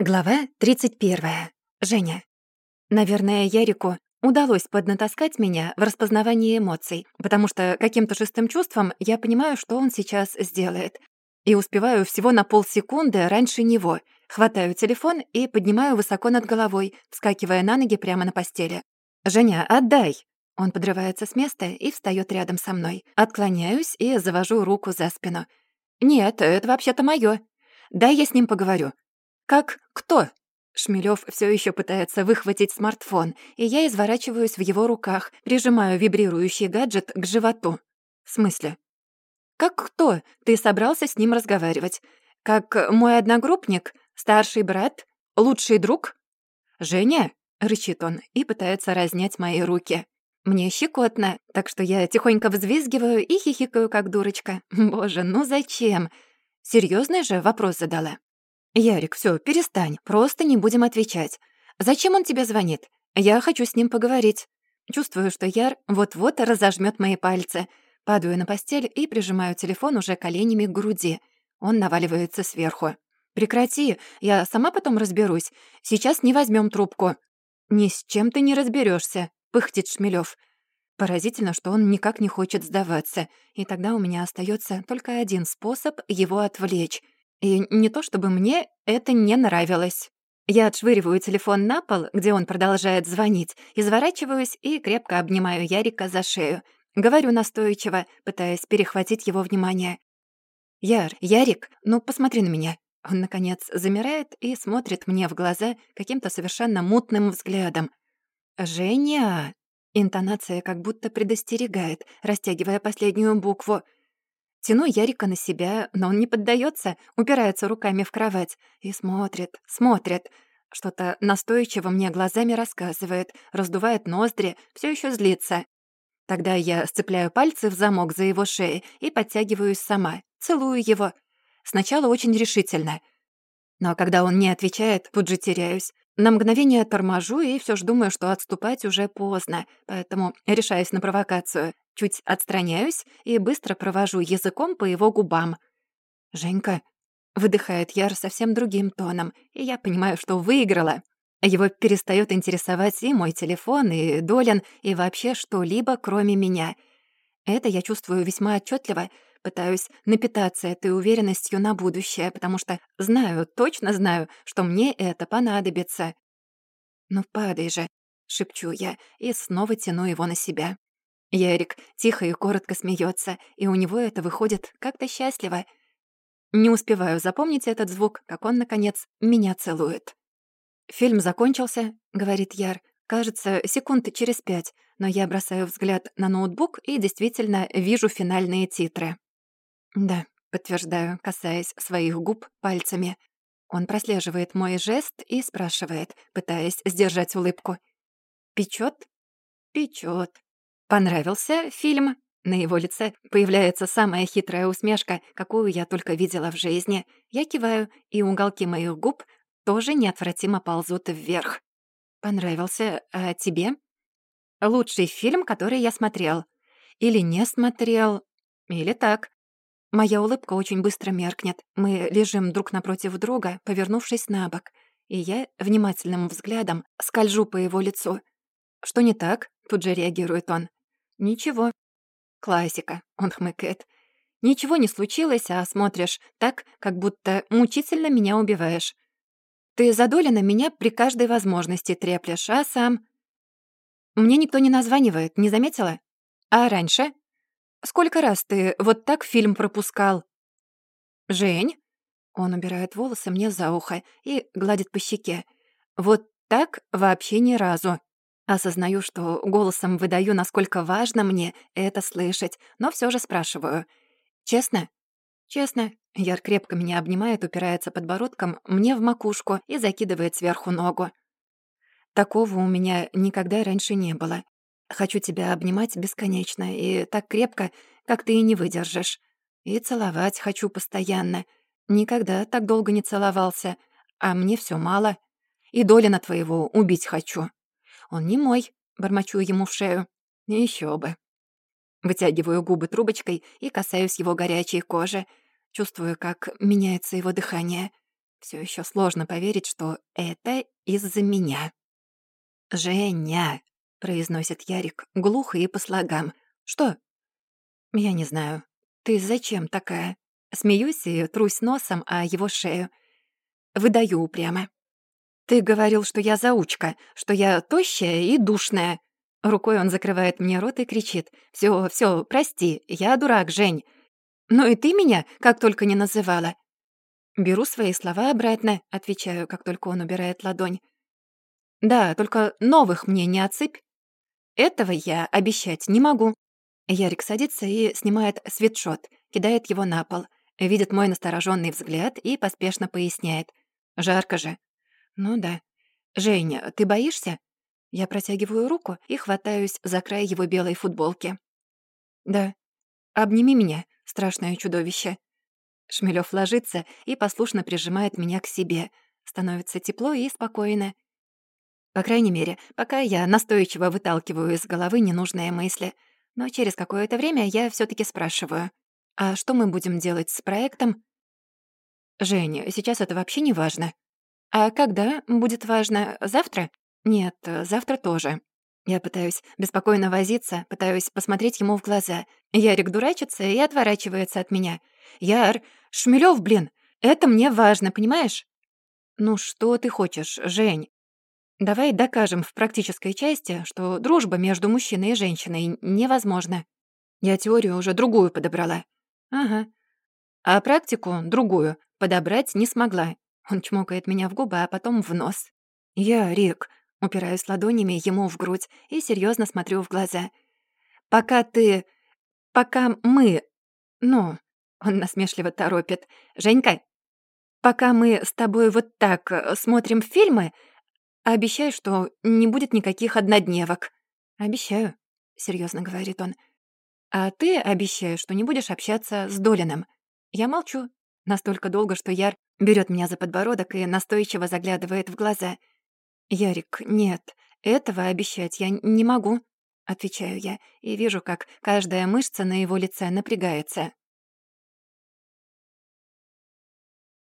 Глава 31. Женя. Наверное, Ярику удалось поднатаскать меня в распознавании эмоций, потому что каким-то шестым чувством я понимаю, что он сейчас сделает. И успеваю всего на полсекунды раньше него. Хватаю телефон и поднимаю высоко над головой, вскакивая на ноги прямо на постели. «Женя, отдай!» Он подрывается с места и встаёт рядом со мной. Отклоняюсь и завожу руку за спину. «Нет, это вообще-то моё. Дай я с ним поговорю. «Как кто?» Шмелёв всё ещё пытается выхватить смартфон, и я изворачиваюсь в его руках, прижимаю вибрирующий гаджет к животу. «В смысле?» «Как кто? Ты собрался с ним разговаривать? Как мой одногруппник? Старший брат? Лучший друг?» «Женя?» — рычит он и пытается разнять мои руки. Мне щекотно, так что я тихонько взвизгиваю и хихикаю, как дурочка. Боже, ну зачем? Серьёзный же вопрос задала. «Ярик, все, перестань, просто не будем отвечать. Зачем он тебе звонит? Я хочу с ним поговорить». Чувствую, что Яр вот-вот разожмет мои пальцы. Падаю на постель и прижимаю телефон уже коленями к груди. Он наваливается сверху. «Прекрати, я сама потом разберусь. Сейчас не возьмем трубку». «Ни с чем ты не разберешься, пыхтит Шмелев. Поразительно, что он никак не хочет сдаваться, и тогда у меня остается только один способ его отвлечь — и не то чтобы мне это не нравилось. Я отшвыриваю телефон на пол, где он продолжает звонить, изворачиваюсь и крепко обнимаю Ярика за шею. Говорю настойчиво, пытаясь перехватить его внимание. «Яр, Ярик, ну посмотри на меня». Он, наконец, замирает и смотрит мне в глаза каким-то совершенно мутным взглядом. «Женя!» Интонация как будто предостерегает, растягивая последнюю букву — Тяну Ярика на себя, но он не поддается, упирается руками в кровать и смотрит, смотрит. Что-то настойчиво мне глазами рассказывает, раздувает ноздри, все еще злится. Тогда я сцепляю пальцы в замок за его шеей и подтягиваюсь сама, целую его. Сначала очень решительно. Но когда он не отвечает, тут же теряюсь. На мгновение торможу и все ж думаю, что отступать уже поздно, поэтому решаюсь на провокацию. Чуть отстраняюсь и быстро провожу языком по его губам. «Женька», — выдыхает Яр совсем другим тоном, и я понимаю, что выиграла. Его перестает интересовать и мой телефон, и Долин, и вообще что-либо, кроме меня. Это я чувствую весьма отчетливо, пытаюсь напитаться этой уверенностью на будущее, потому что знаю, точно знаю, что мне это понадобится. «Ну падай же», — шепчу я и снова тяну его на себя. Ярик тихо и коротко смеется, и у него это выходит как-то счастливо. Не успеваю запомнить этот звук, как он, наконец, меня целует. «Фильм закончился», — говорит Яр. «Кажется, секунды через пять, но я бросаю взгляд на ноутбук и действительно вижу финальные титры». «Да», — подтверждаю, касаясь своих губ пальцами. Он прослеживает мой жест и спрашивает, пытаясь сдержать улыбку. «Печёт?» «Печёт», Понравился фильм? На его лице появляется самая хитрая усмешка, какую я только видела в жизни. Я киваю, и уголки моих губ тоже неотвратимо ползут вверх. Понравился, а тебе? Лучший фильм, который я смотрел. Или не смотрел. Или так. Моя улыбка очень быстро меркнет. Мы лежим друг напротив друга, повернувшись на бок. И я внимательным взглядом скольжу по его лицу. «Что не так?» — тут же реагирует он. «Ничего». «Классика», — он хмыкает. «Ничего не случилось, а смотришь так, как будто мучительно меня убиваешь. Ты задолено меня при каждой возможности треплешь, а сам...» «Мне никто не названивает, не заметила? А раньше? Сколько раз ты вот так фильм пропускал?» «Жень?» Он убирает волосы мне за ухо и гладит по щеке. «Вот так вообще ни разу. Осознаю, что голосом выдаю, насколько важно мне это слышать, но все же спрашиваю. «Честно?» «Честно». Яр крепко меня обнимает, упирается подбородком мне в макушку и закидывает сверху ногу. Такого у меня никогда раньше не было. Хочу тебя обнимать бесконечно и так крепко, как ты и не выдержишь. И целовать хочу постоянно. Никогда так долго не целовался, а мне все мало. И Долина твоего убить хочу. «Он не мой», — бормочу ему в шею. Еще бы. Вытягиваю губы трубочкой и касаюсь его горячей кожи. Чувствую, как меняется его дыхание. Все еще сложно поверить, что это из-за меня. «Женя», — произносит Ярик, глухо и по слогам. «Что?» «Я не знаю. Ты зачем такая?» Смеюсь и трусь носом о его шею. Выдаю упрямо. «Ты говорил, что я заучка, что я тощая и душная». Рукой он закрывает мне рот и кричит. «Всё, всё, прости, я дурак, Жень. Но и ты меня как только не называла». «Беру свои слова обратно», — отвечаю, как только он убирает ладонь. «Да, только новых мне не отсыпь. Этого я обещать не могу». Ярик садится и снимает свитшот, кидает его на пол, видит мой настороженный взгляд и поспешно поясняет. «Жарко же». «Ну да». «Женя, ты боишься?» Я протягиваю руку и хватаюсь за край его белой футболки. «Да. Обними меня, страшное чудовище». Шмелёв ложится и послушно прижимает меня к себе. Становится тепло и спокойно. По крайней мере, пока я настойчиво выталкиваю из головы ненужные мысли. Но через какое-то время я все таки спрашиваю. «А что мы будем делать с проектом?» «Женя, сейчас это вообще не важно». «А когда будет важно? Завтра?» «Нет, завтра тоже». Я пытаюсь беспокойно возиться, пытаюсь посмотреть ему в глаза. Ярик дурачится и отворачивается от меня. «Яр, Шмелёв, блин, это мне важно, понимаешь?» «Ну что ты хочешь, Жень?» «Давай докажем в практической части, что дружба между мужчиной и женщиной невозможна. Я теорию уже другую подобрала». «Ага. А практику, другую, подобрать не смогла». Он чмокает меня в губы, а потом в нос. «Я, Рик, упираюсь ладонями ему в грудь и серьезно смотрю в глаза. «Пока ты... пока мы... ну...» Он насмешливо торопит. «Женька, пока мы с тобой вот так э, смотрим фильмы, обещай, что не будет никаких однодневок». «Обещаю», — серьезно говорит он. «А ты обещаешь, что не будешь общаться с Долином». Я молчу. Настолько долго, что Яр берет меня за подбородок и настойчиво заглядывает в глаза. «Ярик, нет, этого обещать я не могу», — отвечаю я, и вижу, как каждая мышца на его лице напрягается.